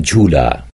ঝুলা।